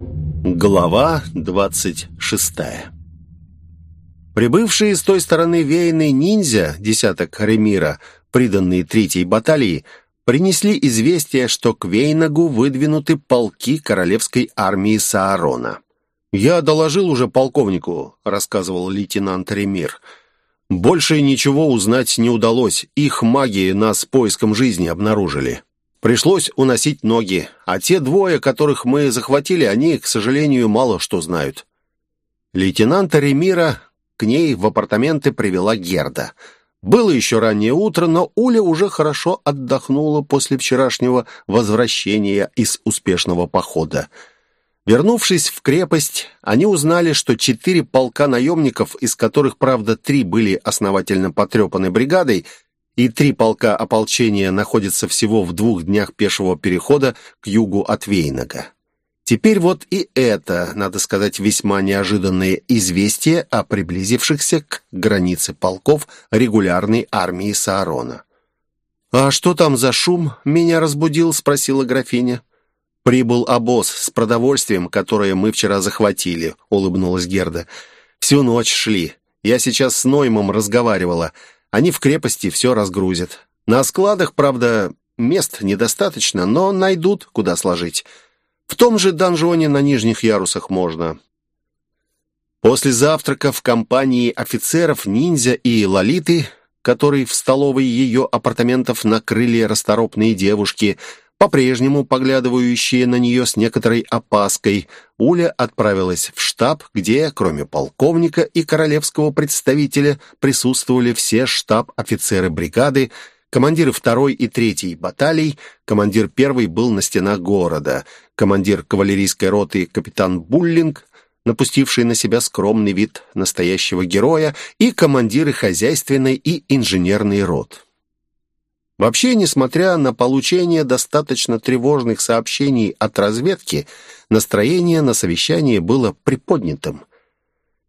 Глава двадцать шестая Прибывшие с той стороны веяны ниндзя, десяток Ремира, приданные третьей баталии, принесли известие, что к Вейнагу выдвинуты полки королевской армии Саарона. «Я доложил уже полковнику», — рассказывал лейтенант Ремир. «Больше ничего узнать не удалось. Их маги нас поиском жизни обнаружили. Пришлось уносить ноги, а те двое, которых мы захватили, они, к сожалению, мало что знают». Лейтенанта Ремира к ней в апартаменты привела Герда — было еще раннее утро, но Уля уже хорошо отдохнула после вчерашнего возвращения из успешного похода. Вернувшись в крепость, они узнали, что четыре полка наемников, из которых, правда, три были основательно потрепаны бригадой, и три полка ополчения находятся всего в двух днях пешего перехода к югу от Вейнага. Теперь вот и это, надо сказать, весьма неожиданное известие о приблизившихся к границе полков регулярной армии Саарона. «А что там за шум меня разбудил?» — спросила графиня. «Прибыл обоз с продовольствием, которое мы вчера захватили», — улыбнулась Герда. «Всю ночь шли. Я сейчас с Ноймом разговаривала. Они в крепости все разгрузят. На складах, правда, мест недостаточно, но найдут, куда сложить». В том же донжоне на нижних ярусах можно. После завтрака в компании офицеров ниндзя и лолиты, который в столовой ее апартаментов накрыли расторопные девушки, по-прежнему поглядывающие на нее с некоторой опаской, Уля отправилась в штаб, где, кроме полковника и королевского представителя, присутствовали все штаб-офицеры бригады, командиры второй и третьей баталий, командир первой был на стенах города, командир кавалерийской роты капитан Буллинг, напустивший на себя скромный вид настоящего героя, и командиры хозяйственной и инженерной рот. Вообще, несмотря на получение достаточно тревожных сообщений от разведки, настроение на совещании было приподнятым.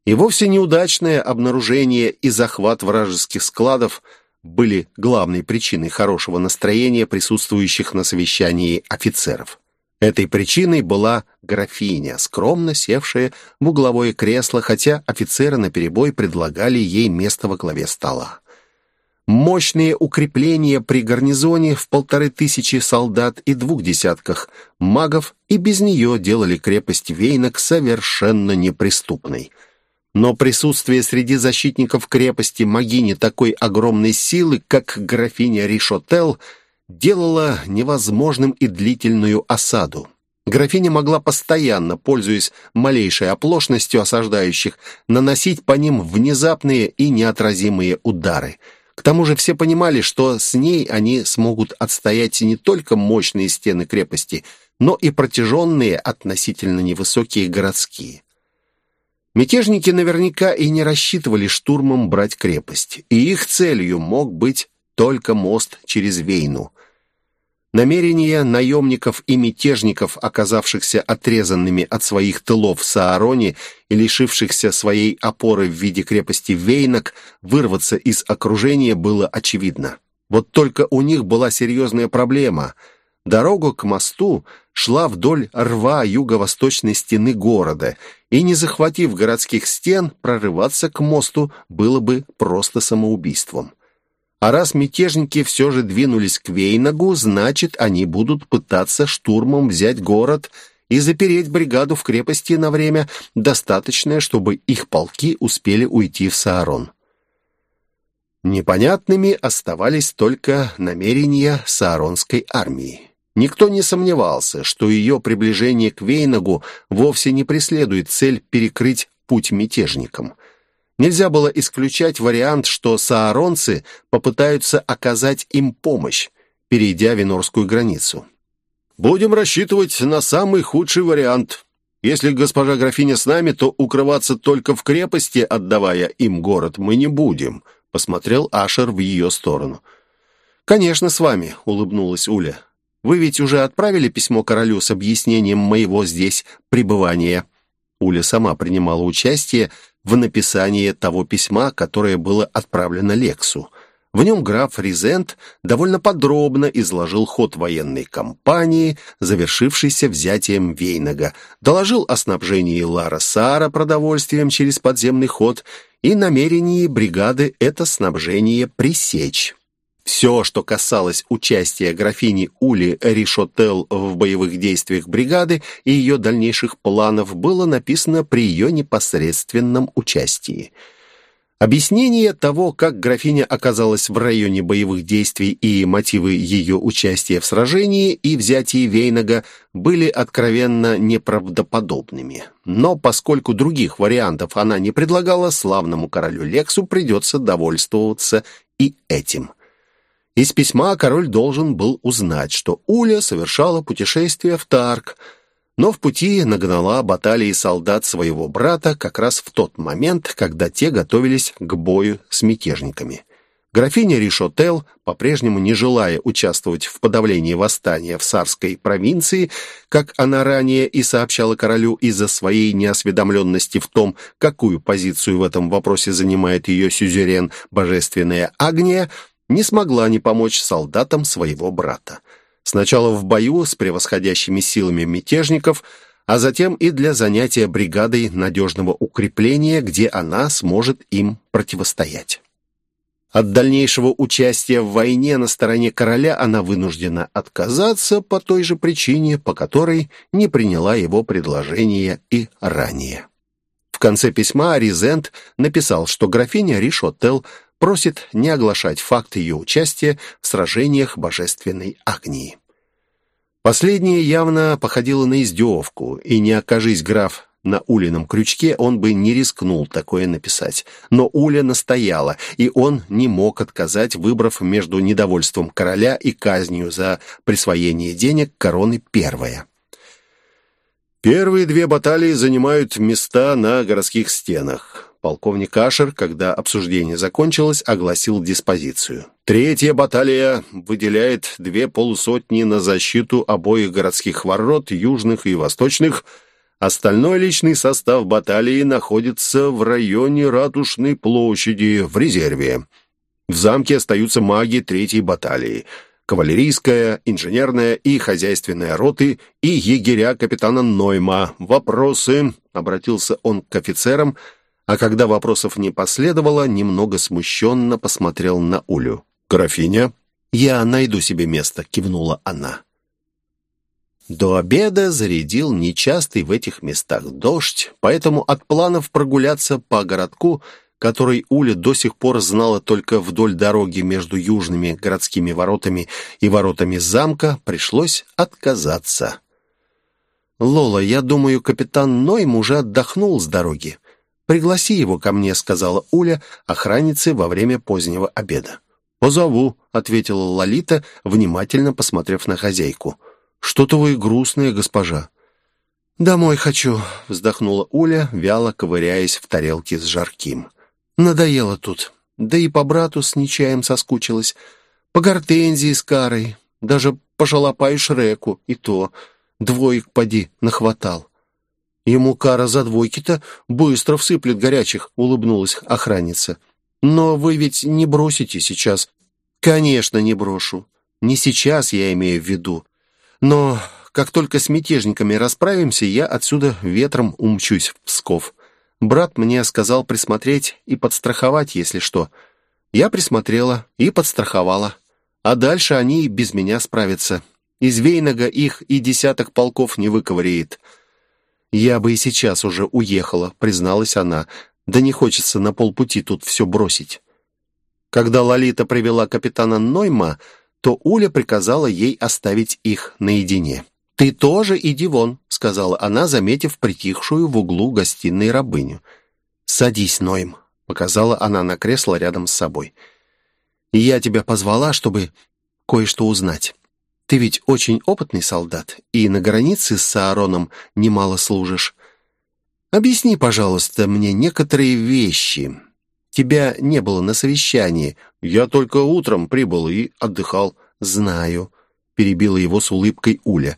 И вовсе неудачное обнаружение и захват вражеских складов были главной причиной хорошего настроения присутствующих на совещании офицеров. Этой причиной была графиня, скромно севшая в угловое кресло, хотя офицеры наперебой предлагали ей место во главе стола. Мощные укрепления при гарнизоне в полторы тысячи солдат и двух десятках магов и без нее делали крепость Вейнок совершенно неприступной. Но присутствие среди защитников крепости магини такой огромной силы, как графиня Ришотел – делало невозможным и длительную осаду. Графиня могла постоянно, пользуясь малейшей оплошностью осаждающих, наносить по ним внезапные и неотразимые удары. К тому же все понимали, что с ней они смогут отстоять не только мощные стены крепости, но и протяженные относительно невысокие городские. Мятежники наверняка и не рассчитывали штурмом брать крепость, и их целью мог быть только мост через Вейну. Намерения наемников и мятежников, оказавшихся отрезанными от своих тылов в Саароне и лишившихся своей опоры в виде крепости Вейнок, вырваться из окружения было очевидно. Вот только у них была серьезная проблема. Дорога к мосту шла вдоль рва юго-восточной стены города, и, не захватив городских стен, прорываться к мосту было бы просто самоубийством. А раз мятежники все же двинулись к Вейнагу, значит, они будут пытаться штурмом взять город и запереть бригаду в крепости на время, достаточное, чтобы их полки успели уйти в Саарон. Непонятными оставались только намерения сааронской армии. Никто не сомневался, что ее приближение к Вейнагу вовсе не преследует цель перекрыть путь мятежникам. Нельзя было исключать вариант, что сааронцы попытаются оказать им помощь, перейдя Венорскую границу. «Будем рассчитывать на самый худший вариант. Если госпожа графиня с нами, то укрываться только в крепости, отдавая им город, мы не будем», — посмотрел Ашер в ее сторону. «Конечно, с вами», — улыбнулась Уля. «Вы ведь уже отправили письмо королю с объяснением моего здесь пребывания?» Уля сама принимала участие в написании того письма, которое было отправлено Лексу. В нем граф Ризент довольно подробно изложил ход военной кампании, завершившейся взятием Вейнага, доложил о снабжении Лара Сара продовольствием через подземный ход и намерении бригады это снабжение пресечь. Все, что касалось участия графини Ули Ришотел в боевых действиях бригады и ее дальнейших планов, было написано при ее непосредственном участии – Объяснение того, как графиня оказалась в районе боевых действий и мотивы ее участия в сражении и взятии Вейнага были откровенно неправдоподобными. Но поскольку других вариантов она не предлагала, славному королю Лексу придется довольствоваться и этим. Из письма король должен был узнать, что Уля совершала путешествие в Тарк – но в пути нагнала баталии солдат своего брата как раз в тот момент, когда те готовились к бою с мятежниками. Графиня Ришотел, по-прежнему не желая участвовать в подавлении восстания в Сарской провинции, как она ранее и сообщала королю из-за своей неосведомленности в том, какую позицию в этом вопросе занимает ее сюзерен, божественная Агния, не смогла не помочь солдатам своего брата. Сначала в бою с превосходящими силами мятежников, а затем и для занятия бригадой надежного укрепления, где она сможет им противостоять. От дальнейшего участия в войне на стороне короля она вынуждена отказаться по той же причине, по которой не приняла его предложение и ранее. В конце письма Аризент написал, что графиня Ришотел просит не оглашать факт ее участия в сражениях божественной Агнии. Последнее явно походило на издевку, и не окажись граф на Улином крючке, он бы не рискнул такое написать. Но Уля настояла, и он не мог отказать, выбрав между недовольством короля и казнью за присвоение денег короны первая. Первые две баталии занимают места на городских стенах. Полковник Ашер, когда обсуждение закончилось, огласил диспозицию. Третья баталия выделяет две полусотни на защиту обоих городских ворот, южных и восточных. Остальной личный состав баталии находится в районе Ратушной площади, в резерве. В замке остаются маги третьей баталии – кавалерийская, инженерная и хозяйственная роты и егеря капитана Нойма. Вопросы?» — обратился он к офицерам — а когда вопросов не последовало, немного смущенно посмотрел на Улю. «Графиня?» «Я найду себе место», — кивнула она. До обеда зарядил нечастый в этих местах дождь, поэтому от планов прогуляться по городку, который Уля до сих пор знала только вдоль дороги между южными городскими воротами и воротами замка, пришлось отказаться. «Лола, я думаю, капитан Нойм уже отдохнул с дороги. «Пригласи его ко мне», — сказала Уля охраннице во время позднего обеда. «Позову», — ответила Лолита, внимательно посмотрев на хозяйку. «Что-то вы грустная, госпожа». «Домой хочу», — вздохнула Уля, вяло ковыряясь в тарелке с жарким. «Надоело тут. Да и по брату с Нечаем соскучилась. По гортензии с Карой. Даже по шалопаю Шреку. И то. Двоек поди нахватал». Ему кара за двойки-то быстро всыплет горячих», — улыбнулась охранница. «Но вы ведь не бросите сейчас». «Конечно, не брошу. Не сейчас, я имею в виду. Но как только с мятежниками расправимся, я отсюда ветром умчусь в Псков. Брат мне сказал присмотреть и подстраховать, если что. Я присмотрела и подстраховала. А дальше они без меня справятся. Из Вейнага их и десяток полков не выковыряет». «Я бы и сейчас уже уехала», — призналась она. «Да не хочется на полпути тут все бросить». Когда Лолита привела капитана Нойма, то Уля приказала ей оставить их наедине. «Ты тоже иди вон», — сказала она, заметив притихшую в углу гостиной рабыню. «Садись, Нойм», — показала она на кресло рядом с собой. «Я тебя позвала, чтобы кое-что узнать». Ты ведь очень опытный солдат, и на границе с Саароном немало служишь. Объясни, пожалуйста, мне некоторые вещи. Тебя не было на совещании. Я только утром прибыл и отдыхал. Знаю, перебила его с улыбкой Уля.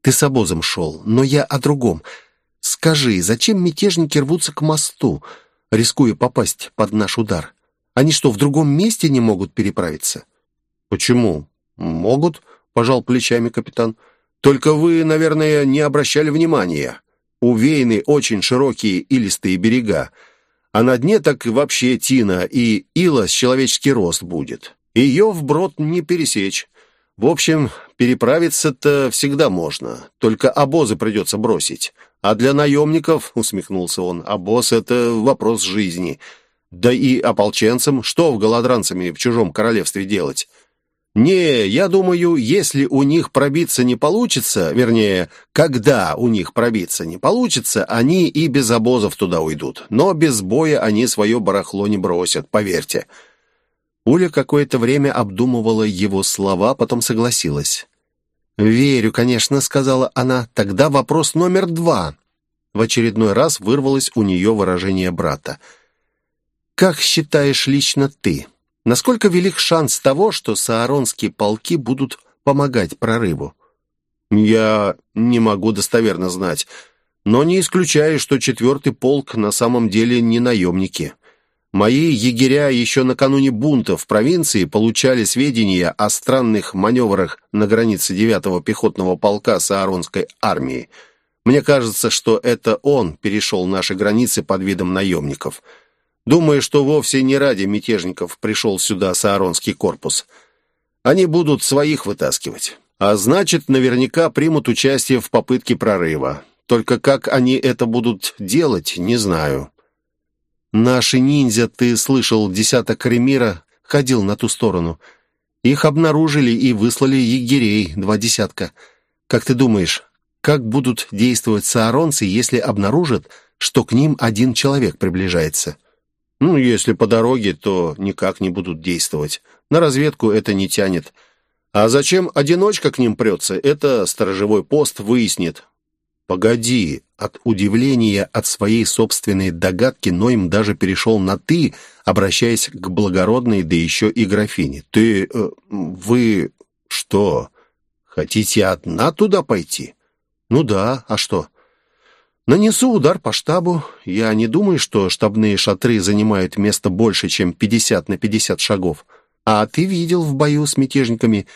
Ты с обозом шел, но я о другом. Скажи, зачем мятежники рвутся к мосту, рискуя попасть под наш удар? Они что, в другом месте не могут переправиться?» «Почему?» «Могут», — пожал плечами капитан. «Только вы, наверное, не обращали внимания. У Вейны очень широкие илистые берега, а на дне так вообще тина и ила с человеческий рост будет. Ее вброд не пересечь. В общем, переправиться-то всегда можно, только обозы придется бросить. А для наемников, — усмехнулся он, — обоз — это вопрос жизни. Да и ополченцам, что в голодранцами в чужом королевстве делать? «Не, я думаю, если у них пробиться не получится, вернее, когда у них пробиться не получится, они и без обозов туда уйдут. Но без боя они свое барахло не бросят, поверьте». Уля какое-то время обдумывала его слова, потом согласилась. «Верю, конечно», — сказала она. «Тогда вопрос номер два». В очередной раз вырвалось у нее выражение брата. «Как считаешь лично ты?» Насколько велик шанс того, что сааронские полки будут помогать прорыву? Я не могу достоверно знать, но не исключаю, что четвертый полк на самом деле не наемники. Мои егеря еще накануне бунта в провинции получали сведения о странных маневрах на границе девятого пехотного полка Сааронской армии. Мне кажется, что это он перешел наши границы под видом наемников – Думаю, что вовсе не ради мятежников пришел сюда Сааронский корпус. Они будут своих вытаскивать. А значит, наверняка примут участие в попытке прорыва. Только как они это будут делать, не знаю. Наши ниндзя, ты слышал, десяток Ремира ходил на ту сторону. Их обнаружили и выслали егерей, два десятка. Как ты думаешь, как будут действовать сааронцы, если обнаружат, что к ним один человек приближается?» Ну, если по дороге, то никак не будут действовать. На разведку это не тянет. А зачем одиночка к ним прется, это сторожевой пост выяснит. Погоди, от удивления от своей собственной догадки Нойм даже перешел на «ты», обращаясь к благородной, да еще и графине. «Ты... Э, вы... что, хотите одна туда пойти?» «Ну да, а что?» Нанесу удар по штабу. Я не думаю, что штабные шатры занимают место больше, чем 50 на 50 шагов. А ты видел в бою с мятежниками.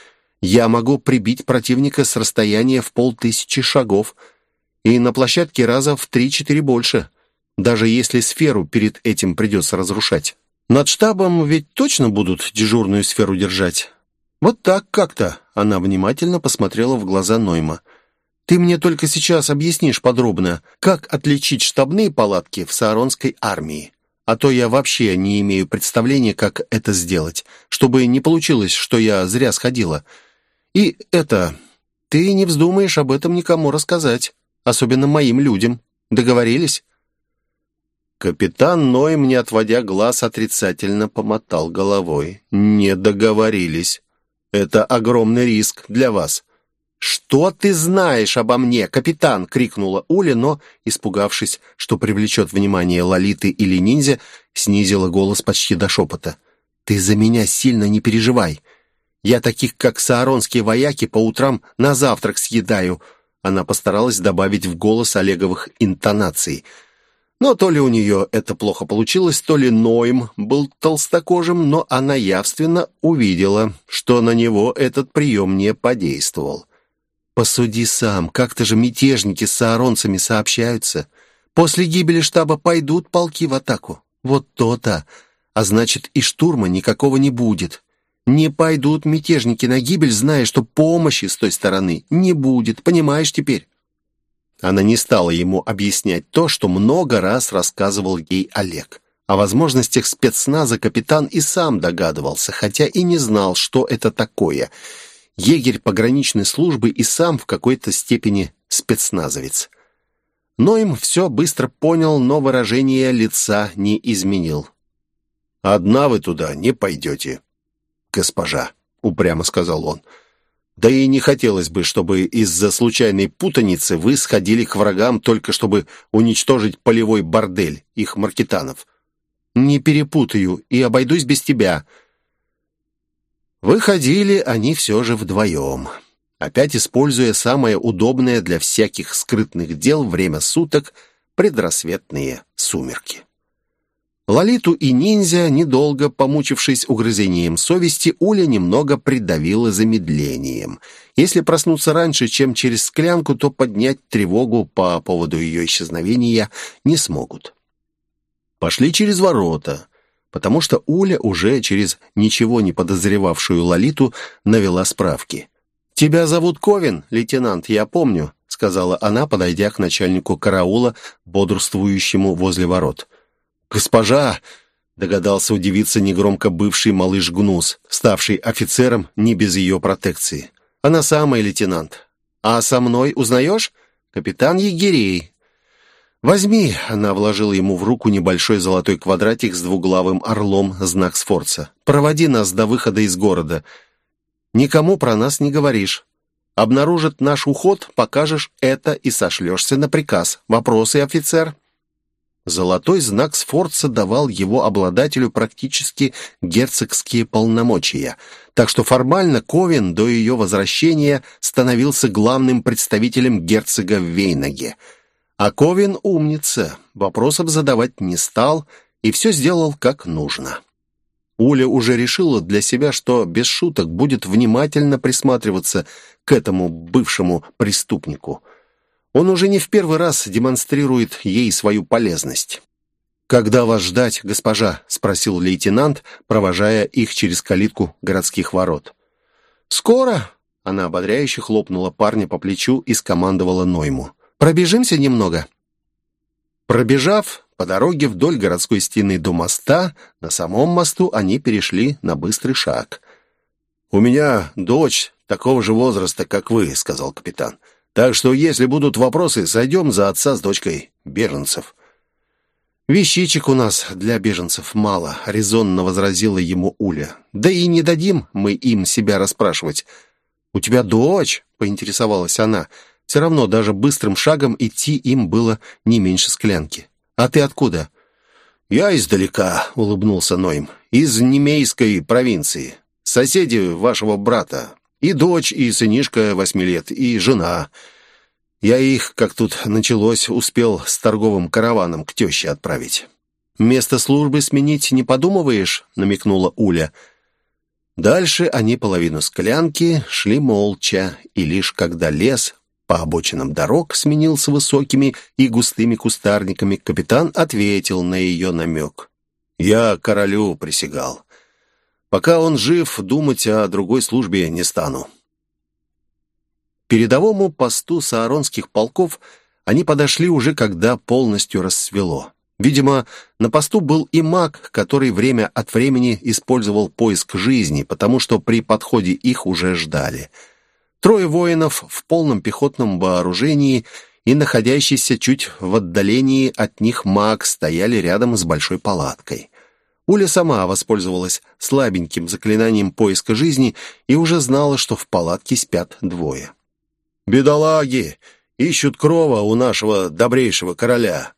Я могу прибить противника с расстояния в полтысячи шагов. И на площадке раза в 3-4 больше. Даже если сферу перед этим придется разрушать. Над штабом ведь точно будут дежурную сферу держать. Вот так как-то. Она внимательно посмотрела в глаза Нойма. Ты мне только сейчас объяснишь подробно, как отличить штабные палатки в Сааронской армии. А то я вообще не имею представления, как это сделать, чтобы не получилось, что я зря сходила. И это... Ты не вздумаешь об этом никому рассказать, особенно моим людям. Договорились?» Капитан Ной, не отводя глаз, отрицательно помотал головой. «Не договорились. Это огромный риск для вас. «Что ты знаешь обо мне, капитан?» — крикнула Уля, но, испугавшись, что привлечет внимание Лолиты или ниндзя, снизила голос почти до шепота. «Ты за меня сильно не переживай. Я таких, как сааронские вояки, по утрам на завтрак съедаю». Она постаралась добавить в голос Олеговых интонаций. Но то ли у нее это плохо получилось, то ли Ноем был толстокожим, но она явственно увидела, что на него этот прием не подействовал. Посуди сам, как-то же мятежники с сааронцами сообщаются. После гибели штаба пойдут полки в атаку. Вот то-то. А значит, и штурма никакого не будет. Не пойдут мятежники на гибель, зная, что помощи с той стороны не будет. Понимаешь теперь? Она не стала ему объяснять то, что много раз рассказывал ей Олег. О возможностях спецназа капитан и сам догадывался, хотя и не знал, что это такое — егерь пограничной службы и сам в какой-то степени спецназовец. Но им все быстро понял, но выражение лица не изменил. «Одна вы туда не пойдете, госпожа», — упрямо сказал он. «Да и не хотелось бы, чтобы из-за случайной путаницы вы сходили к врагам только чтобы уничтожить полевой бордель их маркетанов. Не перепутаю и обойдусь без тебя», Выходили они все же вдвоем, опять используя самое удобное для всяких скрытных дел время суток предрассветные сумерки. Лолиту и ниндзя, недолго помучившись угрызением совести, Уля немного придавила замедлением. Если проснуться раньше, чем через склянку, то поднять тревогу по поводу ее исчезновения не смогут. Пошли через ворота, потому что Уля уже через ничего не подозревавшую Лолиту навела справки. «Тебя зовут Ковин, лейтенант, я помню», сказала она, подойдя к начальнику караула, бодрствующему возле ворот. «Госпожа!» — догадался удивиться негромко бывший малыш Гнус, ставший офицером не без ее протекции. «Она самая, лейтенант. А со мной узнаешь? Капитан Егерей». «Возьми!» — она вложила ему в руку небольшой золотой квадратик с двуглавым орлом, знак Сфорца. «Проводи нас до выхода из города. Никому про нас не говоришь. Обнаружат наш уход, покажешь это и сошлешься на приказ. Вопросы, офицер?» Золотой знак Сфорца давал его обладателю практически герцогские полномочия, так что формально Ковен до ее возвращения становился главным представителем герцога в Вейнаге. А Ковен умница, вопросов задавать не стал и все сделал как нужно. Уля уже решила для себя, что без шуток будет внимательно присматриваться к этому бывшему преступнику – он уже не в первый раз демонстрирует ей свою полезность. «Когда вас ждать, госпожа?» — спросил лейтенант, провожая их через калитку городских ворот. «Скоро!» — она ободряюще хлопнула парня по плечу и скомандовала Нойму. «Пробежимся немного». Пробежав по дороге вдоль городской стены до моста, на самом мосту они перешли на быстрый шаг. «У меня дочь такого же возраста, как вы», — сказал капитан. Так что, если будут вопросы, сойдем за отца с дочкой беженцев». «Вещичек у нас для беженцев мало», — резонно возразила ему Уля. «Да и не дадим мы им себя расспрашивать». «У тебя дочь?» — поинтересовалась она. Все равно даже быстрым шагом идти им было не меньше склянки. «А ты откуда?» «Я издалека», — улыбнулся Нойм. «Из Немейской провинции. Соседи вашего брата. И дочь, и сынишка восьми лет, и жена. Я их, как тут началось, успел с торговым караваном к теще отправить. «Место службы сменить не подумываешь?» — намекнула Уля. Дальше они половину склянки шли молча, и лишь когда лес по обочинам дорог сменился высокими и густыми кустарниками, капитан ответил на ее намек. «Я королю присягал. Пока он жив, думать о другой службе не стану. передовому посту сааронских полков они подошли уже, когда полностью рассвело. Видимо, на посту был и маг, который время от времени использовал поиск жизни, потому что при подходе их уже ждали. Трое воинов в полном пехотном вооружении и находящийся чуть в отдалении от них маг стояли рядом с большой палаткой. Уля сама воспользовалась слабеньким заклинанием поиска жизни и уже знала, что в палатке спят двое. «Бедолаги! Ищут крова у нашего добрейшего короля!»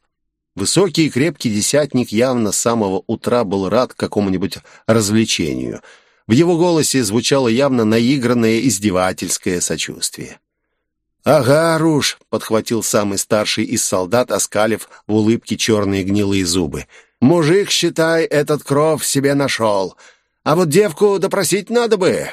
Высокий и крепкий десятник явно с самого утра был рад какому-нибудь развлечению. В его голосе звучало явно наигранное издевательское сочувствие. «Ага, Руш!» — подхватил самый старший из солдат, оскалив в улыбке черные гнилые зубы — Мужик, считай, этот кров себе нашел. А вот девку допросить надо бы».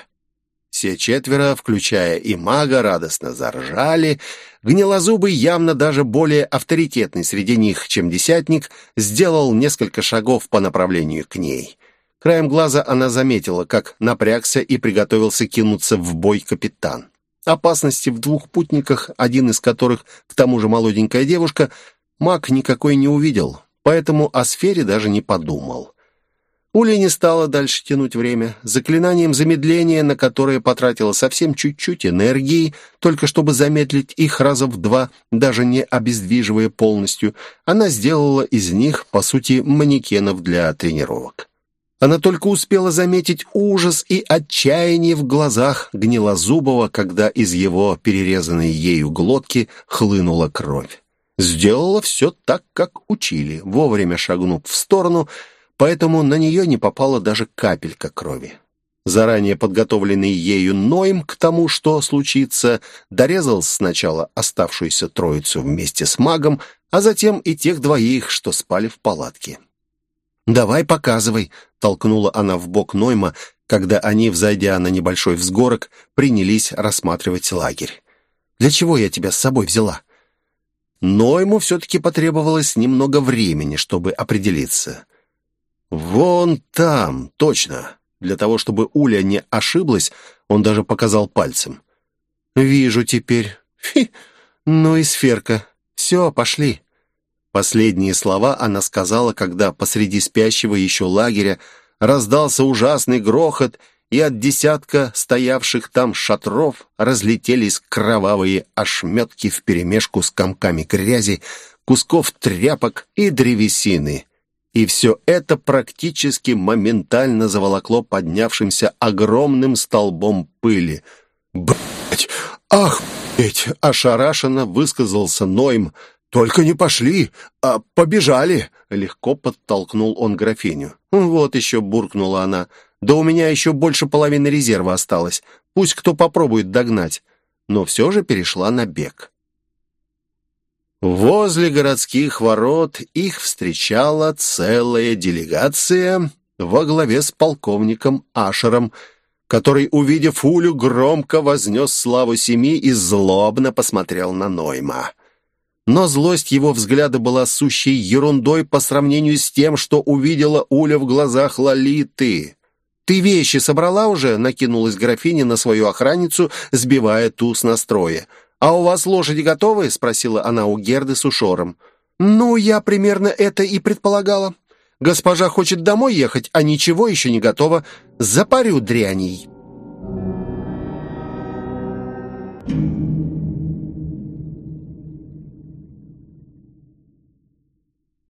Все четверо, включая и мага, радостно заржали. Гнилозубый, явно даже более авторитетный среди них, чем десятник, сделал несколько шагов по направлению к ней. Краем глаза она заметила, как напрягся и приготовился кинуться в бой капитан. Опасности в двух путниках, один из которых, к тому же молоденькая девушка, маг никакой не увидел поэтому о сфере даже не подумал. Уля не стала дальше тянуть время. Заклинанием замедления, на которое потратила совсем чуть-чуть энергии, только чтобы замедлить их раза в два, даже не обездвиживая полностью, она сделала из них, по сути, манекенов для тренировок. Она только успела заметить ужас и отчаяние в глазах Гнилозубова, когда из его перерезанной ею глотки хлынула кровь. Сделала все так, как учили, вовремя шагнув в сторону, поэтому на нее не попала даже капелька крови. Заранее подготовленный ею Нойм к тому, что случится, дорезал сначала оставшуюся троицу вместе с магом, а затем и тех двоих, что спали в палатке. «Давай, показывай», — толкнула она в бок Нойма, когда они, взойдя на небольшой взгорок, принялись рассматривать лагерь. «Для чего я тебя с собой взяла?» Но ему все-таки потребовалось немного времени, чтобы определиться. «Вон там, точно!» Для того, чтобы Уля не ошиблась, он даже показал пальцем. «Вижу теперь. Фи, ну и сферка. Все, пошли». Последние слова она сказала, когда посреди спящего еще лагеря раздался ужасный грохот, и от десятка стоявших там шатров разлетелись кровавые ошметки вперемешку с комками грязи, кусков тряпок и древесины. И все это практически моментально заволокло поднявшимся огромным столбом пыли. «Блядь! Ах, блядь!» — ошарашенно высказался Нойм. «Только не пошли, а побежали!» — легко подтолкнул он графиню. «Вот еще!» — буркнула она. «Да у меня еще больше половины резерва осталось. Пусть кто попробует догнать». Но все же перешла на бег. Возле городских ворот их встречала целая делегация во главе с полковником Ашером, который, увидев Улю, громко вознес славу семи и злобно посмотрел на Нойма но злость его взгляда была сущей ерундой по сравнению с тем, что увидела Уля в глазах Лолиты. «Ты вещи собрала уже?» — накинулась графиня на свою охранницу, сбивая ту с настроя. «А у вас лошади готовы?» — спросила она у Герды с ушором. «Ну, я примерно это и предполагала. Госпожа хочет домой ехать, а ничего еще не готова. Запарю дряней». Thank you.